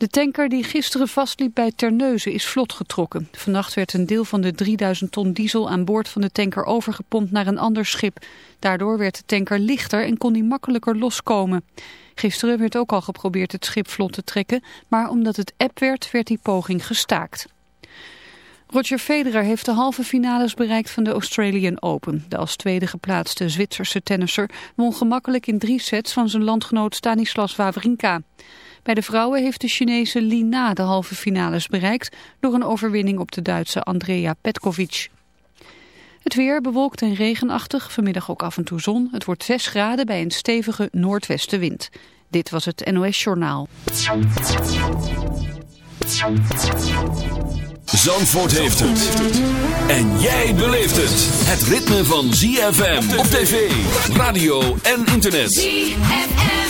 De tanker die gisteren vastliep bij Terneuzen is vlot getrokken. Vannacht werd een deel van de 3000 ton diesel aan boord van de tanker overgepompt naar een ander schip. Daardoor werd de tanker lichter en kon hij makkelijker loskomen. Gisteren werd ook al geprobeerd het schip vlot te trekken, maar omdat het eb werd, werd die poging gestaakt. Roger Federer heeft de halve finales bereikt van de Australian Open. De als tweede geplaatste Zwitserse tennisser won gemakkelijk in drie sets van zijn landgenoot Stanislas Wawrinka. Bij de vrouwen heeft de Chinese Li Na de halve finales bereikt door een overwinning op de Duitse Andrea Petkovic. Het weer bewolkt en regenachtig, vanmiddag ook af en toe zon. Het wordt 6 graden bij een stevige noordwestenwind. Dit was het NOS Journaal. Zandvoort heeft het. En jij beleeft het. Het ritme van ZFM op tv, radio en internet. ZFM.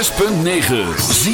6.9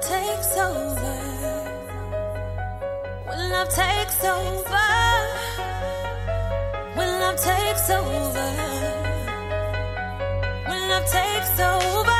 love takes over, when love takes over, when love takes over, when love takes over.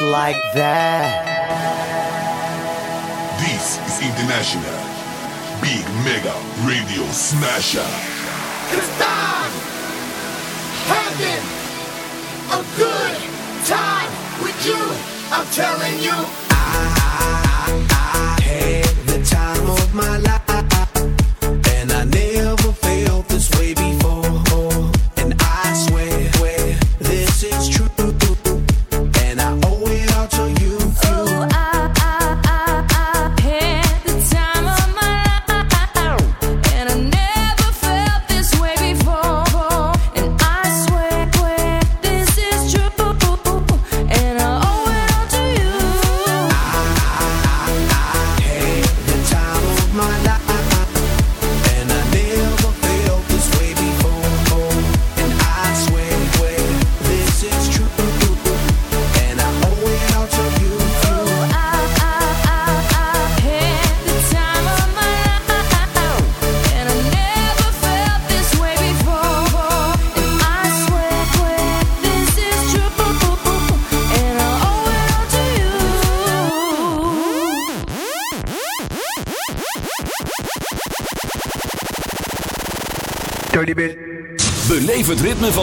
like that. This is International Big Mega Radio Smasher. Cause I'm having a good time with you. I'm telling you.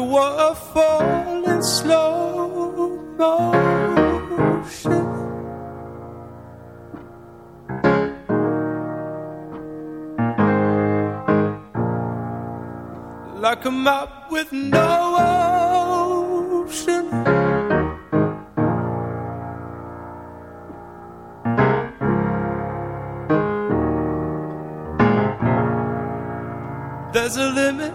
a waterfall in slow motion. Like a map with no ocean. There's a limit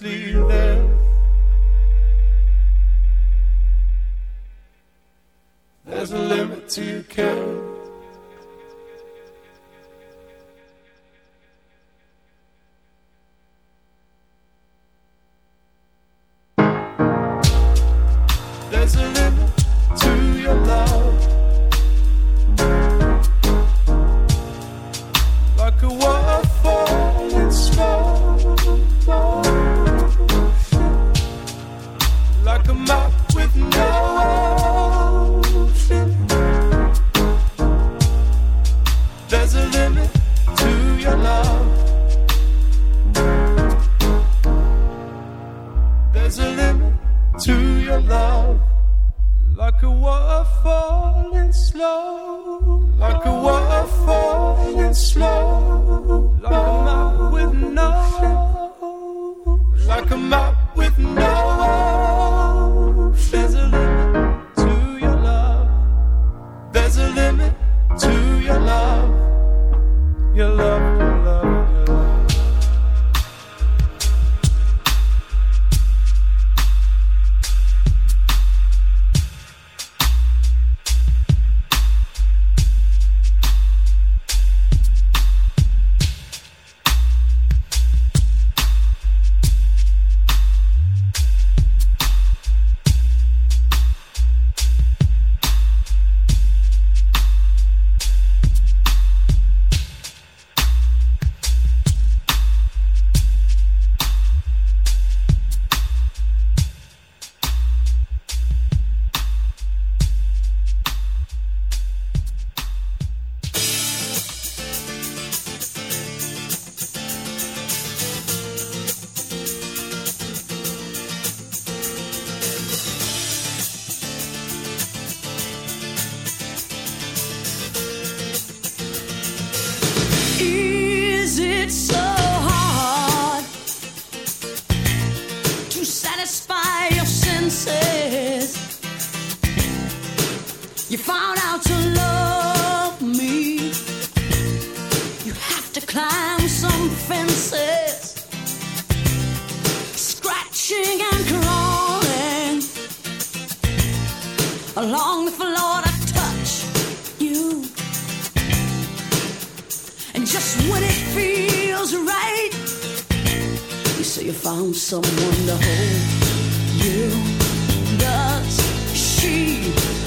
sleep there. There's a limit to your love. There's a limit to your love. Like a waterfall falling slow. Like a waterfall falling slow. Like a map with no. Like a map with no. your love. along the floor to touch you. And just when it feels right, you say you found someone to hold you. Does she?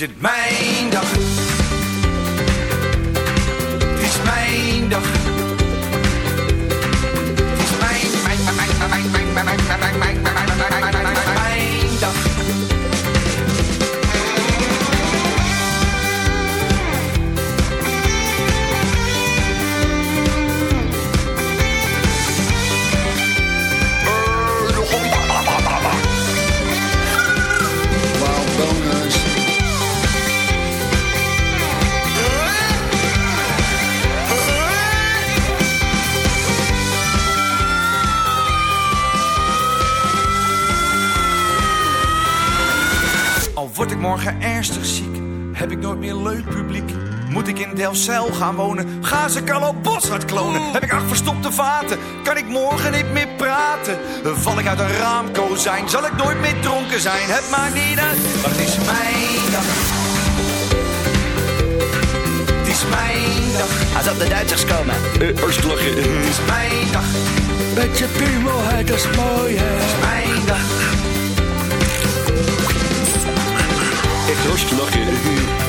should Delfzijl gaan wonen. Ga ze Carlo Boshart klonen. Heb ik acht verstopte vaten? Kan ik morgen niet meer praten? Val ik uit een raamkozijn? Zal ik nooit meer dronken zijn? Het maakt niet uit, maar het is mijn dag. Het is mijn dag. Als op de Duitsers komen. Eh, lachen. Het is mijn dag. Met je piemel, het is mooi, hè. Het is mijn dag. Echt hartstikke lachen.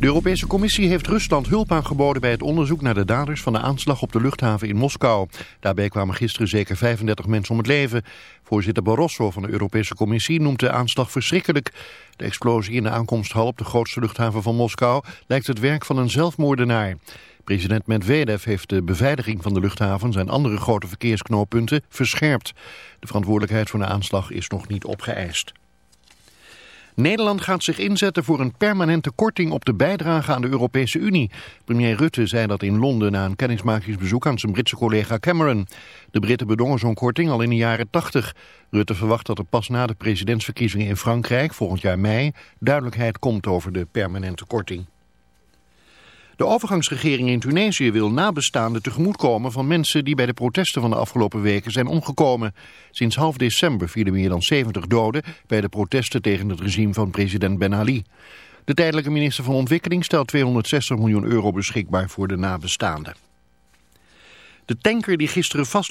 De Europese Commissie heeft Rusland hulp aangeboden bij het onderzoek naar de daders van de aanslag op de luchthaven in Moskou. Daarbij kwamen gisteren zeker 35 mensen om het leven. Voorzitter Barroso van de Europese Commissie noemt de aanslag verschrikkelijk. De explosie in de aankomsthal op de grootste luchthaven van Moskou lijkt het werk van een zelfmoordenaar. President Medvedev heeft de beveiliging van de luchthaven en andere grote verkeersknooppunten verscherpt. De verantwoordelijkheid voor de aanslag is nog niet opgeëist. Nederland gaat zich inzetten voor een permanente korting op de bijdrage aan de Europese Unie. Premier Rutte zei dat in Londen na een kennismakingsbezoek aan zijn Britse collega Cameron. De Britten bedongen zo'n korting al in de jaren 80. Rutte verwacht dat er pas na de presidentsverkiezingen in Frankrijk, volgend jaar mei, duidelijkheid komt over de permanente korting. De overgangsregering in Tunesië wil nabestaanden tegemoetkomen van mensen die bij de protesten van de afgelopen weken zijn omgekomen. Sinds half december vielen meer dan 70 doden bij de protesten tegen het regime van president Ben Ali. De tijdelijke minister van Ontwikkeling stelt 260 miljoen euro beschikbaar voor de nabestaanden. De tanker die gisteren vast